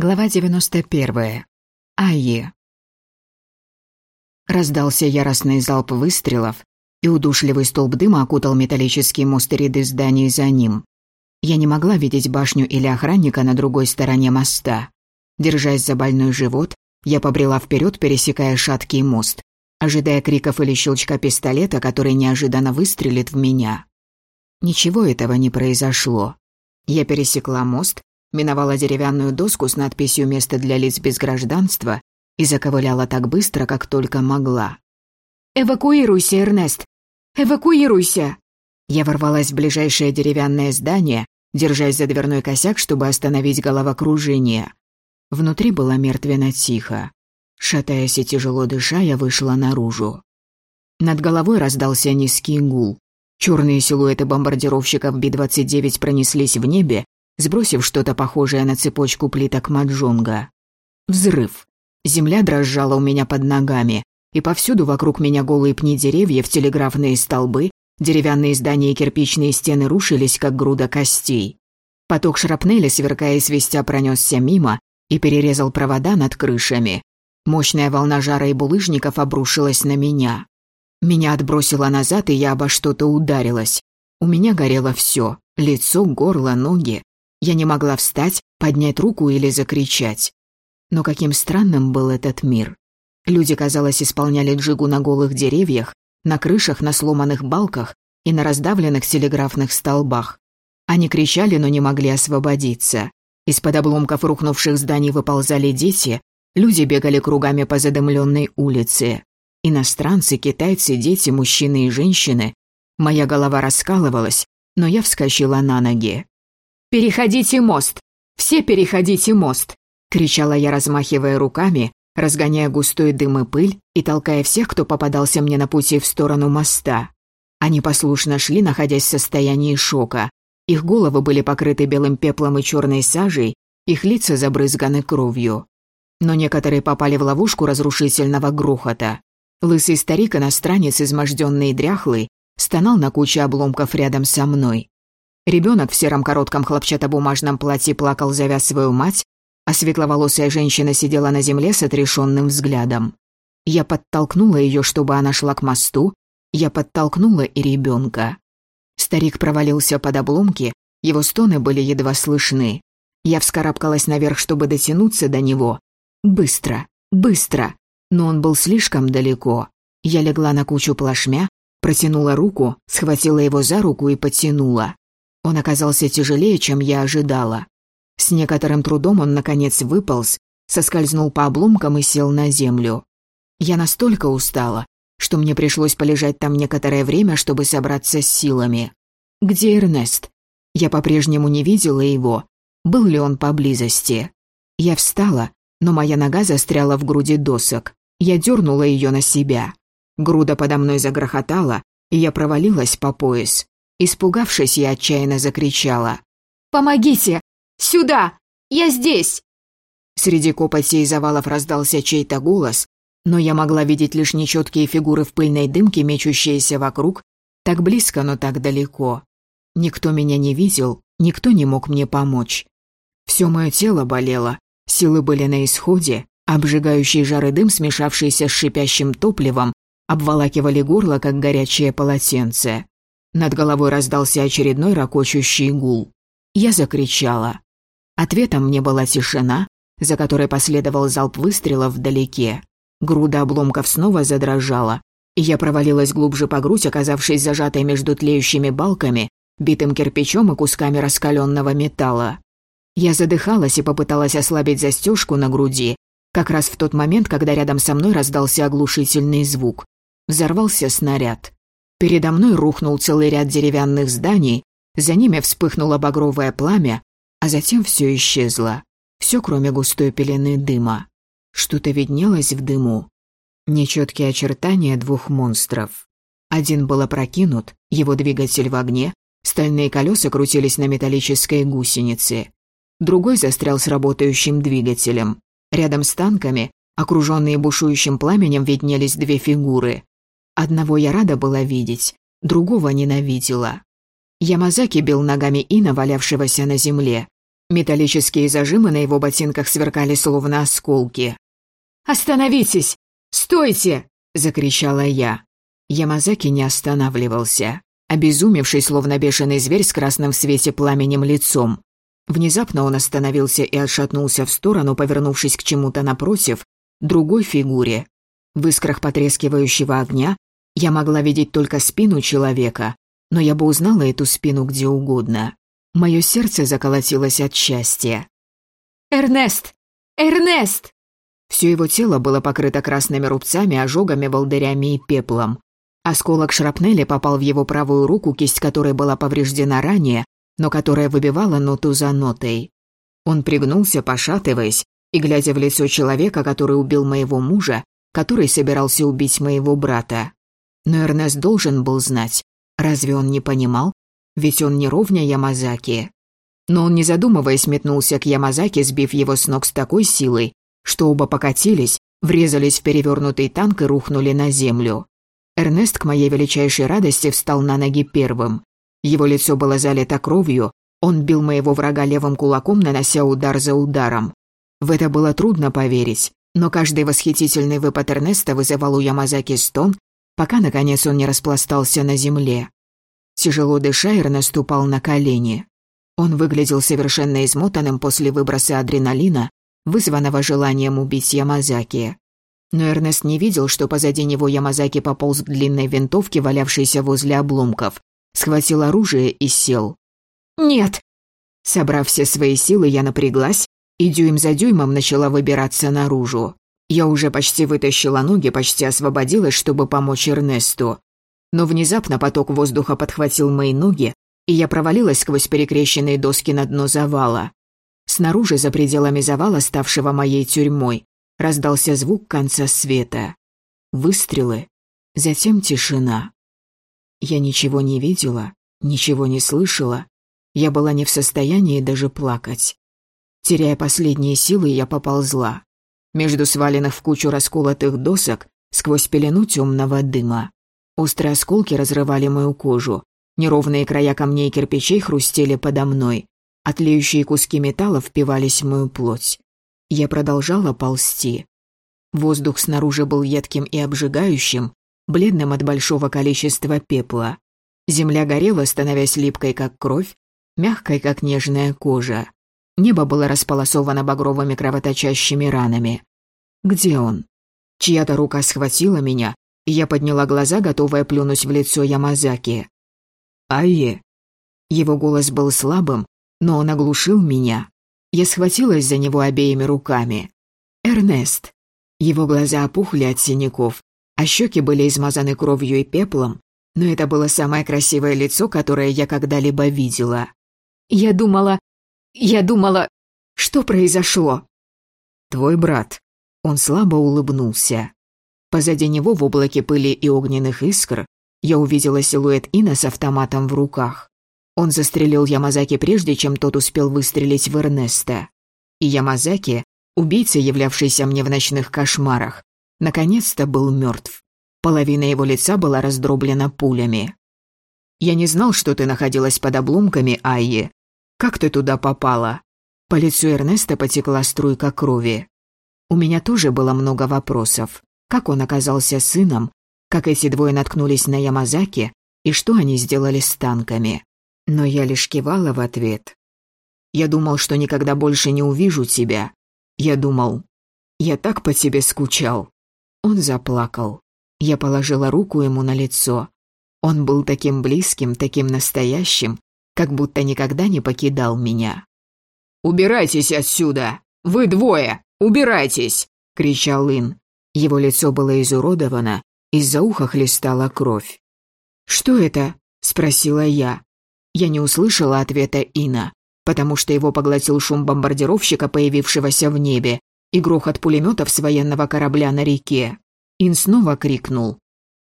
Глава 91. Айе. Раздался яростный залп выстрелов, и удушливый столб дыма окутал металлические мост и ряды зданий за ним. Я не могла видеть башню или охранника на другой стороне моста. Держась за больной живот, я побрела вперед, пересекая шаткий мост, ожидая криков или щелчка пистолета, который неожиданно выстрелит в меня. Ничего этого не произошло. Я пересекла мост, миновала деревянную доску с надписью «Место для лиц без гражданства» и заковыляла так быстро, как только могла. «Эвакуируйся, Эрнест! Эвакуируйся!» Я ворвалась в ближайшее деревянное здание, держась за дверной косяк, чтобы остановить головокружение. Внутри было мертвенно тихо. Шатаясь и тяжело дыша, я вышла наружу. Над головой раздался низкий гул. Черные силуэты бомбардировщиков Би-29 пронеслись в небе, сбросив что-то похожее на цепочку плиток маджунга. Взрыв. Земля дрожала у меня под ногами, и повсюду вокруг меня голые пни деревьев, телеграфные столбы, деревянные здания и кирпичные стены рушились, как груда костей. Поток шрапнели, сверкая и свистя, пронесся мимо и перерезал провода над крышами. Мощная волна жара и булыжников обрушилась на меня. Меня отбросило назад, и я обо что-то ударилась. У меня горело все – лицо, горло, ноги. Я не могла встать, поднять руку или закричать. Но каким странным был этот мир. Люди, казалось, исполняли джигу на голых деревьях, на крышах, на сломанных балках и на раздавленных телеграфных столбах. Они кричали, но не могли освободиться. Из-под обломков рухнувших зданий выползали дети, люди бегали кругами по задымленной улице. Иностранцы, китайцы, дети, мужчины и женщины. Моя голова раскалывалась, но я вскочила на ноги. «Переходите мост! Все переходите мост!» — кричала я, размахивая руками, разгоняя густой дым и пыль и толкая всех, кто попадался мне на пути в сторону моста. Они послушно шли, находясь в состоянии шока. Их головы были покрыты белым пеплом и черной сажей, их лица забрызганы кровью. Но некоторые попали в ловушку разрушительного грохота. Лысый старик-иностранец, изможденный и дряхлый, стонал на куче обломков рядом со мной. Ребенок в сером коротком хлопчатобумажном платье плакал, завяз свою мать, а светловолосая женщина сидела на земле с отрешенным взглядом. Я подтолкнула ее, чтобы она шла к мосту, я подтолкнула и ребенка. Старик провалился под обломки, его стоны были едва слышны. Я вскарабкалась наверх, чтобы дотянуться до него. Быстро, быстро, но он был слишком далеко. Я легла на кучу плашмя, протянула руку, схватила его за руку и подтянула. Он оказался тяжелее, чем я ожидала. С некоторым трудом он, наконец, выполз, соскользнул по обломкам и сел на землю. Я настолько устала, что мне пришлось полежать там некоторое время, чтобы собраться с силами. Где Эрнест? Я по-прежнему не видела его. Был ли он поблизости? Я встала, но моя нога застряла в груди досок. Я дернула ее на себя. Груда подо мной загрохотала, и я провалилась по пояс. Испугавшись, я отчаянно закричала. «Помогите! Сюда! Я здесь!» Среди копоти и завалов раздался чей-то голос, но я могла видеть лишь нечеткие фигуры в пыльной дымке, мечущиеся вокруг, так близко, но так далеко. Никто меня не видел, никто не мог мне помочь. Все мое тело болело, силы были на исходе, обжигающий жар и дым, смешавшийся с шипящим топливом, обволакивали горло, как горячее полотенце. Над головой раздался очередной ракочущий гул. Я закричала. Ответом мне была тишина, за которой последовал залп выстрелов вдалеке. Груда обломков снова задрожала, я провалилась глубже по грудь, оказавшись зажатой между тлеющими балками, битым кирпичом и кусками раскаленного металла. Я задыхалась и попыталась ослабить застежку на груди, как раз в тот момент, когда рядом со мной раздался оглушительный звук. Взорвался снаряд. Передо мной рухнул целый ряд деревянных зданий, за ними вспыхнуло багровое пламя, а затем все исчезло. Все, кроме густой пелены дыма. Что-то виднелось в дыму. Нечеткие очертания двух монстров. Один был опрокинут, его двигатель в огне, стальные колеса крутились на металлической гусенице. Другой застрял с работающим двигателем. Рядом с танками, окруженные бушующим пламенем, виднелись две фигуры. Одного я рада была видеть, другого ненавидела. Ямазаки бил ногами Ина, валявшегося на земле. Металлические зажимы на его ботинках сверкали словно осколки. «Остановитесь! Стойте!» — закричала я. Ямазаки не останавливался, обезумевший, словно бешеный зверь с красным в свете пламенем лицом. Внезапно он остановился и отшатнулся в сторону, повернувшись к чему-то напротив, другой фигуре. В искрах потрескивающего огня я могла видеть только спину человека, но я бы узнала эту спину где угодно. Мое сердце заколотилось от счастья. «Эрнест! Эрнест!» Все его тело было покрыто красными рубцами, ожогами, волдырями и пеплом. Осколок шрапнели попал в его правую руку, кисть которой была повреждена ранее, но которая выбивала ноту за нотой. Он пригнулся, пошатываясь, и глядя в лицо человека, который убил моего мужа, который собирался убить моего брата. Но Эрнест должен был знать. Разве он не понимал? Ведь он не ровня Ямазаки. Но он, не задумываясь, метнулся к Ямазаки, сбив его с ног с такой силой, что оба покатились, врезались в перевернутый танк и рухнули на землю. Эрнест, к моей величайшей радости, встал на ноги первым. Его лицо было залито кровью, он бил моего врага левым кулаком, нанося удар за ударом. В это было трудно поверить, но каждый восхитительный выпад Эрнеста вызывал у Ямазаки стон, пока, наконец, он не распластался на земле. Тяжело дыша, Эрнест упал на колени. Он выглядел совершенно измотанным после выброса адреналина, вызванного желанием убить Ямазаки. Но Эрнест не видел, что позади него Ямазаки пополз к длинной винтовке, валявшейся возле обломков, схватил оружие и сел. «Нет!» Собрав все свои силы, я напряглась и дюйм за дюймом начала выбираться наружу. Я уже почти вытащила ноги, почти освободилась, чтобы помочь Эрнесту. Но внезапно поток воздуха подхватил мои ноги, и я провалилась сквозь перекрещенные доски на дно завала. Снаружи, за пределами завала, ставшего моей тюрьмой, раздался звук конца света. Выстрелы, затем тишина. Я ничего не видела, ничего не слышала. Я была не в состоянии даже плакать. Теряя последние силы, я поползла. Между сваленных в кучу расколотых досок, сквозь пелену темного дыма. Острые осколки разрывали мою кожу. Неровные края камней и кирпичей хрустели подо мной. Отлеющие куски металла впивались в мою плоть. Я продолжала ползти. Воздух снаружи был едким и обжигающим, бледным от большого количества пепла. Земля горела, становясь липкой, как кровь, мягкой, как нежная кожа. Небо было располосовано багровыми кровоточащими ранами. Где он? Чья-то рука схватила меня, и я подняла глаза, готовая плюнуть в лицо Ямазаки. «Айе!» Его голос был слабым, но он оглушил меня. Я схватилась за него обеими руками. «Эрнест!» Его глаза опухли от синяков, а щеки были измазаны кровью и пеплом, но это было самое красивое лицо, которое я когда-либо видела. Я думала, я думала, что произошло? Твой брат. Он слабо улыбнулся. Позади него в облаке пыли и огненных искр я увидела силуэт Ина с автоматом в руках. Он застрелил Ямазаки прежде, чем тот успел выстрелить в Эрнеста. И Ямазаки, убийца, являвшийся мне в ночных кошмарах, наконец-то был мертв. Половина его лица была раздроблена пулями. «Я не знал, что ты находилась под обломками, Айи», как ты туда попала?» По лицу Эрнеста потекла струйка крови. У меня тоже было много вопросов. Как он оказался сыном? Как эти двое наткнулись на Ямазаки? И что они сделали с танками? Но я лишь кивала в ответ. Я думал, что никогда больше не увижу тебя. Я думал, я так по тебе скучал. Он заплакал. Я положила руку ему на лицо. Он был таким близким, таким настоящим, как будто никогда не покидал меня. «Убирайтесь отсюда! Вы двое! Убирайтесь!» — кричал Ин. Его лицо было изуродовано, из-за уха хлестала кровь. «Что это?» — спросила я. Я не услышала ответа Ина, потому что его поглотил шум бомбардировщика, появившегося в небе, и грохот пулеметов с военного корабля на реке. Ин снова крикнул.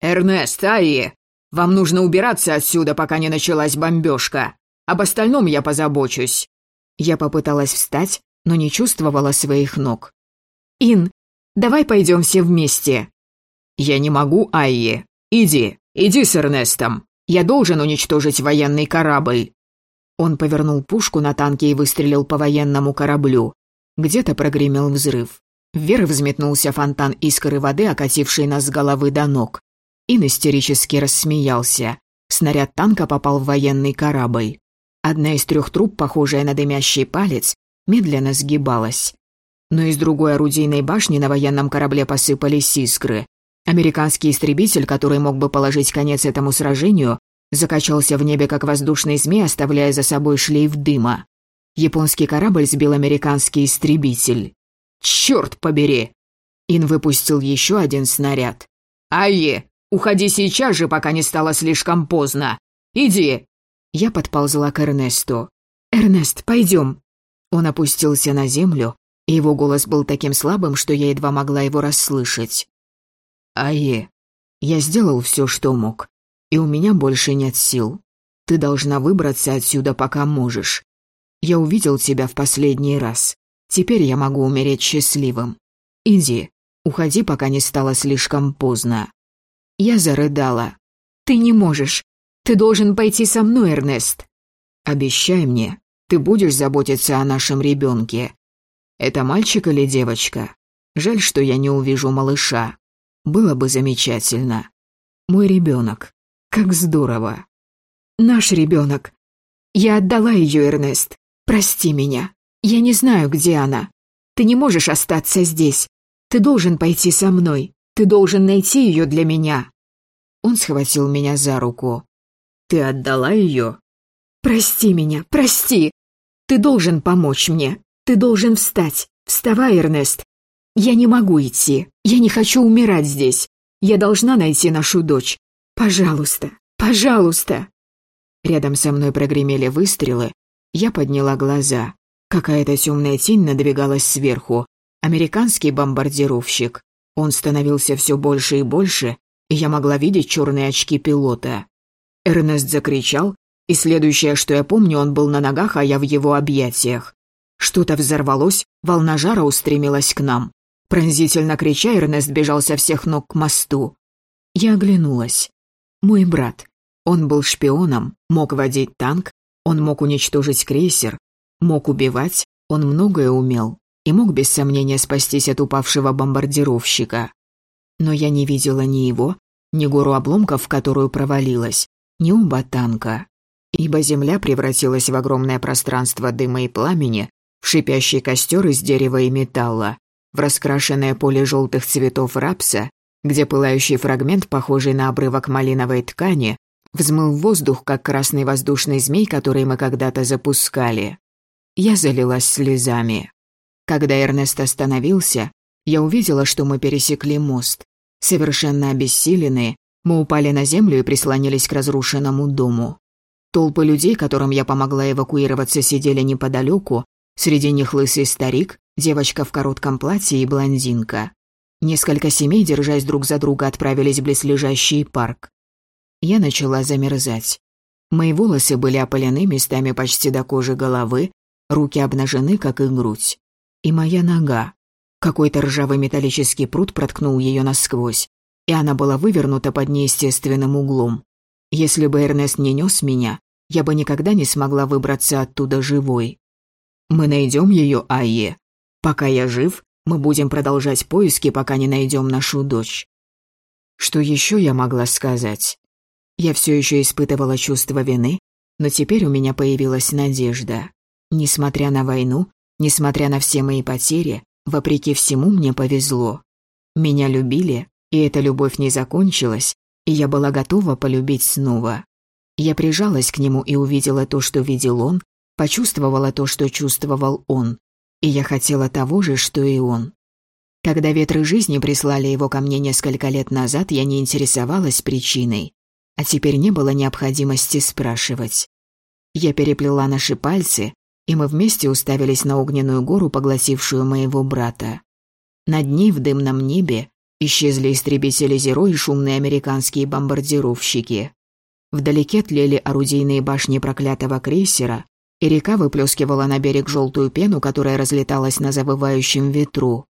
«Эрнест, Аи, вам нужно убираться отсюда, пока не началась бомбежка. Об остальном я позабочусь». Я попыталась встать, но не чувствовала своих ног. «Ин, давай пойдем все вместе». «Я не могу, Айе. Иди, иди с Эрнестом. Я должен уничтожить военный корабль». Он повернул пушку на танке и выстрелил по военному кораблю. Где-то прогремел взрыв. Вверх взметнулся фонтан искры воды, окативший нас с головы до ног. Ин истерически рассмеялся. Снаряд танка попал в военный корабль. Одна из трех труб, похожая на дымящий палец, медленно сгибалась. Но из другой орудийной башни на военном корабле посыпались искры. Американский истребитель, который мог бы положить конец этому сражению, закачался в небе как воздушный змей, оставляя за собой шлейф дыма. Японский корабль сбил американский истребитель. «Чёрт побери!» Ин выпустил еще один снаряд. «Айе, уходи сейчас же, пока не стало слишком поздно. Иди!» Я подползла к Эрнесту. «Эрнест, пойдем!» Он опустился на землю, и его голос был таким слабым, что я едва могла его расслышать. «Айе, я сделал все, что мог и у меня больше нет сил. Ты должна выбраться отсюда, пока можешь. Я увидел тебя в последний раз. Теперь я могу умереть счастливым. Иди, уходи, пока не стало слишком поздно». Я зарыдала. «Ты не можешь. Ты должен пойти со мной, Эрнест». «Обещай мне, ты будешь заботиться о нашем ребенке. Это мальчик или девочка? Жаль, что я не увижу малыша. Было бы замечательно. Мой ребенок. Как здорово. Наш ребенок. Я отдала ее, Эрнест. Прости меня. Я не знаю, где она. Ты не можешь остаться здесь. Ты должен пойти со мной. Ты должен найти ее для меня. Он схватил меня за руку. Ты отдала ее? Прости меня, прости. Ты должен помочь мне. Ты должен встать. Вставай, Эрнест. Я не могу идти. Я не хочу умирать здесь. Я должна найти нашу дочь. «Пожалуйста, пожалуйста!» Рядом со мной прогремели выстрелы. Я подняла глаза. Какая-то темная тень надвигалась сверху. Американский бомбардировщик. Он становился все больше и больше, и я могла видеть черные очки пилота. Эрнест закричал, и следующее, что я помню, он был на ногах, а я в его объятиях. Что-то взорвалось, волна жара устремилась к нам. Пронзительно крича, Эрнест бежал со всех ног к мосту. Я оглянулась. Мой брат. Он был шпионом, мог водить танк, он мог уничтожить крейсер, мог убивать, он многое умел и мог без сомнения спастись от упавшего бомбардировщика. Но я не видела ни его, ни гору обломков, в которую провалилась, ни оба танка. Ибо земля превратилась в огромное пространство дыма и пламени, в шипящий костер из дерева и металла, в раскрашенное поле желтых цветов рапса где пылающий фрагмент, похожий на обрывок малиновой ткани, взмыл в воздух, как красный воздушный змей, который мы когда-то запускали. Я залилась слезами. Когда Эрнест остановился, я увидела, что мы пересекли мост. Совершенно обессиленные, мы упали на землю и прислонились к разрушенному дому. Толпы людей, которым я помогла эвакуироваться, сидели неподалеку, среди них лысый старик, девочка в коротком платье и блондинка. Несколько семей, держась друг за друга, отправились в близлежащий парк. Я начала замерзать. Мои волосы были опалены местами почти до кожи головы, руки обнажены, как и грудь. И моя нога. Какой-то ржавый металлический пруд проткнул ее насквозь, и она была вывернута под неестественным углом. Если бы Эрнест не нес меня, я бы никогда не смогла выбраться оттуда живой. Мы найдем ее, Айе. Пока я жив, мы будем продолжать поиски, пока не найдем нашу дочь. Что еще я могла сказать? Я все еще испытывала чувство вины, но теперь у меня появилась надежда. Несмотря на войну, несмотря на все мои потери, вопреки всему мне повезло. Меня любили, и эта любовь не закончилась, и я была готова полюбить снова. Я прижалась к нему и увидела то, что видел он, почувствовала то, что чувствовал он и я хотела того же, что и он. Когда ветры жизни прислали его ко мне несколько лет назад, я не интересовалась причиной, а теперь не было необходимости спрашивать. Я переплела наши пальцы, и мы вместе уставились на огненную гору, поглотившую моего брата. Над ней в дымном небе исчезли истребители Зеро и шумные американские бомбардировщики. Вдалеке тлели орудийные башни проклятого крейсера, и река выплескивала на берег желтую пену, которая разлеталась на завывающем ветру.